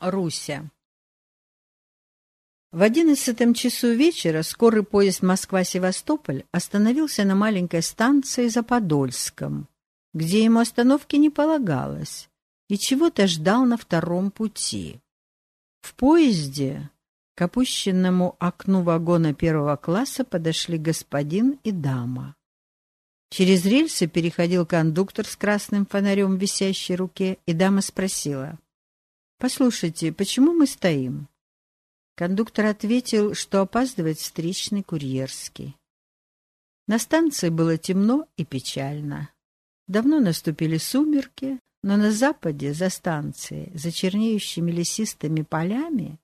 Руся. В одиннадцатом часу вечера скорый поезд Москва-Севастополь остановился на маленькой станции за Подольском, где ему остановки не полагалось, и чего-то ждал на втором пути. В поезде к опущенному окну вагона первого класса подошли господин и дама. Через рельсы переходил кондуктор с красным фонарем висящей руке, и дама спросила — «Послушайте, почему мы стоим?» Кондуктор ответил, что опаздывает встречный курьерский. На станции было темно и печально. Давно наступили сумерки, но на западе, за станцией, за чернеющими лесистыми полями,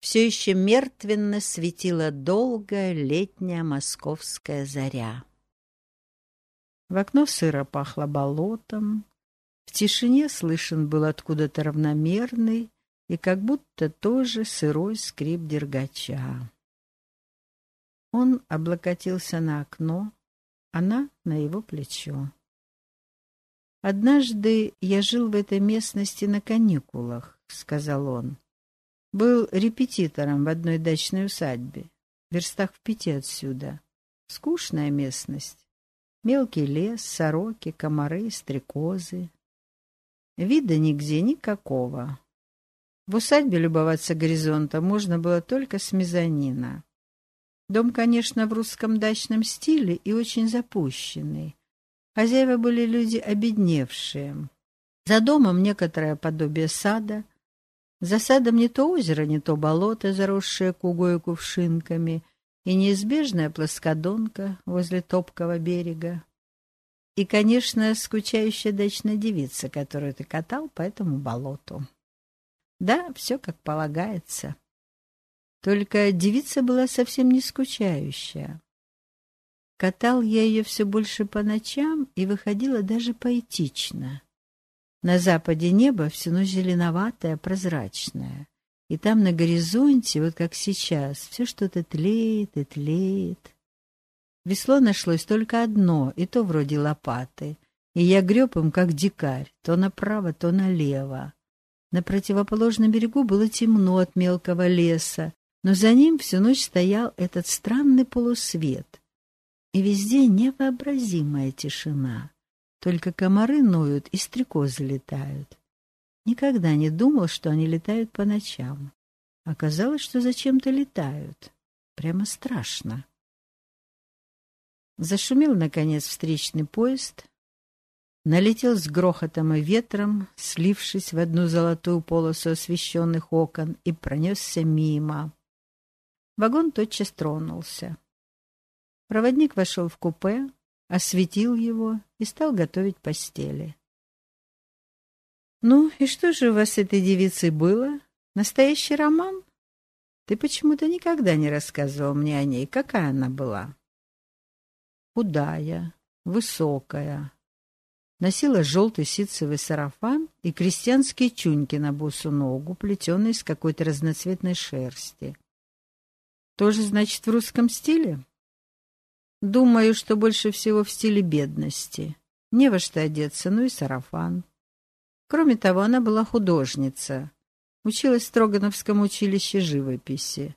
все еще мертвенно светила долгая летняя московская заря. В окно сыро пахло болотом, в тишине слышен был откуда-то равномерный и как будто тоже сырой скрип дергача. Он облокотился на окно, она на его плечо. «Однажды я жил в этой местности на каникулах», — сказал он. «Был репетитором в одной дачной усадьбе, в верстах в пяти отсюда. Скучная местность. Мелкий лес, сороки, комары, стрекозы. Вида нигде никакого. В усадьбе любоваться горизонтом можно было только с мезонина. Дом, конечно, в русском дачном стиле и очень запущенный. Хозяева были люди обедневшие. За домом некоторое подобие сада. За садом не то озеро, не то болото, заросшее кугой и кувшинками, и неизбежная плоскодонка возле топкого берега. И, конечно, скучающая дачная девица, которую ты катал по этому болоту. Да, все как полагается. Только девица была совсем не скучающая. Катал я ее все больше по ночам и выходила даже поэтично. На западе небо все равно зеленоватое, прозрачное. И там на горизонте, вот как сейчас, все что-то тлеет и тлеет. Весло нашлось только одно, и то вроде лопаты, и я греб им, как дикарь, то направо, то налево. На противоположном берегу было темно от мелкого леса, но за ним всю ночь стоял этот странный полусвет. И везде невообразимая тишина. Только комары ноют и стрекозы летают. Никогда не думал, что они летают по ночам. Оказалось, что зачем-то летают. Прямо страшно. Зашумел, наконец, встречный поезд, налетел с грохотом и ветром, слившись в одну золотую полосу освещенных окон, и пронесся мимо. Вагон тотчас тронулся. Проводник вошел в купе, осветил его и стал готовить постели. «Ну, и что же у вас с этой девицей было? Настоящий роман? Ты почему-то никогда не рассказывал мне о ней. Какая она была?» Худая, высокая. Носила желтый ситцевый сарафан и крестьянские чуньки на босу ногу, плетеные из какой-то разноцветной шерсти. Тоже, значит, в русском стиле? Думаю, что больше всего в стиле бедности. Не во что одеться, ну и сарафан. Кроме того, она была художница. Училась в Строгановском училище живописи.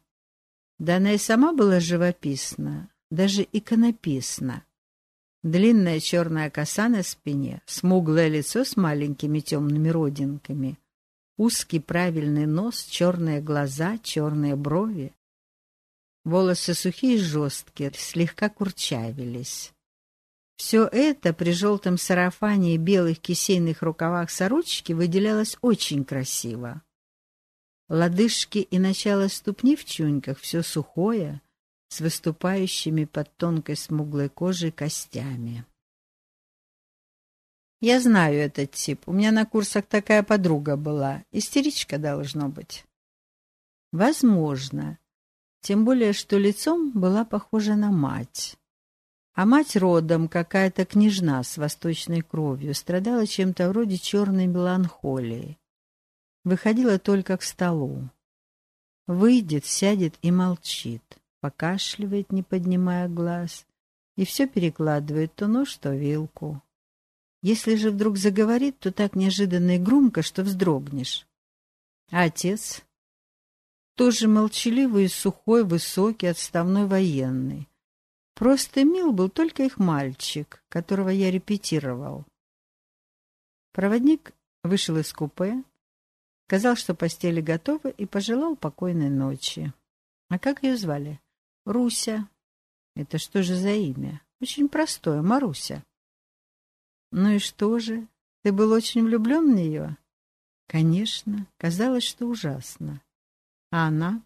Да она и сама была живописна даже иконописно. Длинная черная коса на спине, смуглое лицо с маленькими темными родинками, узкий правильный нос, черные глаза, черные брови. Волосы сухие и жесткие, слегка курчавились. Все это при желтом сарафане и белых кисейных рукавах сорочки выделялось очень красиво. Лодыжки и начало ступни в чуньках все сухое, с выступающими под тонкой смуглой кожей костями. Я знаю этот тип. У меня на курсах такая подруга была. Истеричка должно быть. Возможно. Тем более, что лицом была похожа на мать. А мать родом, какая-то княжна с восточной кровью, страдала чем-то вроде черной меланхолии. Выходила только к столу. Выйдет, сядет и молчит покашливает, не поднимая глаз, и все перекладывает то нож, то вилку. Если же вдруг заговорит, то так неожиданно и громко, что вздрогнешь. А отец? Тоже молчаливый сухой, высокий, отставной военный. Просто мил был только их мальчик, которого я репетировал. Проводник вышел из купе, сказал, что постели готовы, и пожелал покойной ночи. А как ее звали? Руся. Это что же за имя? Очень простое, Маруся. Ну и что же? Ты был очень влюблен в нее? Конечно, казалось, что ужасно. А она?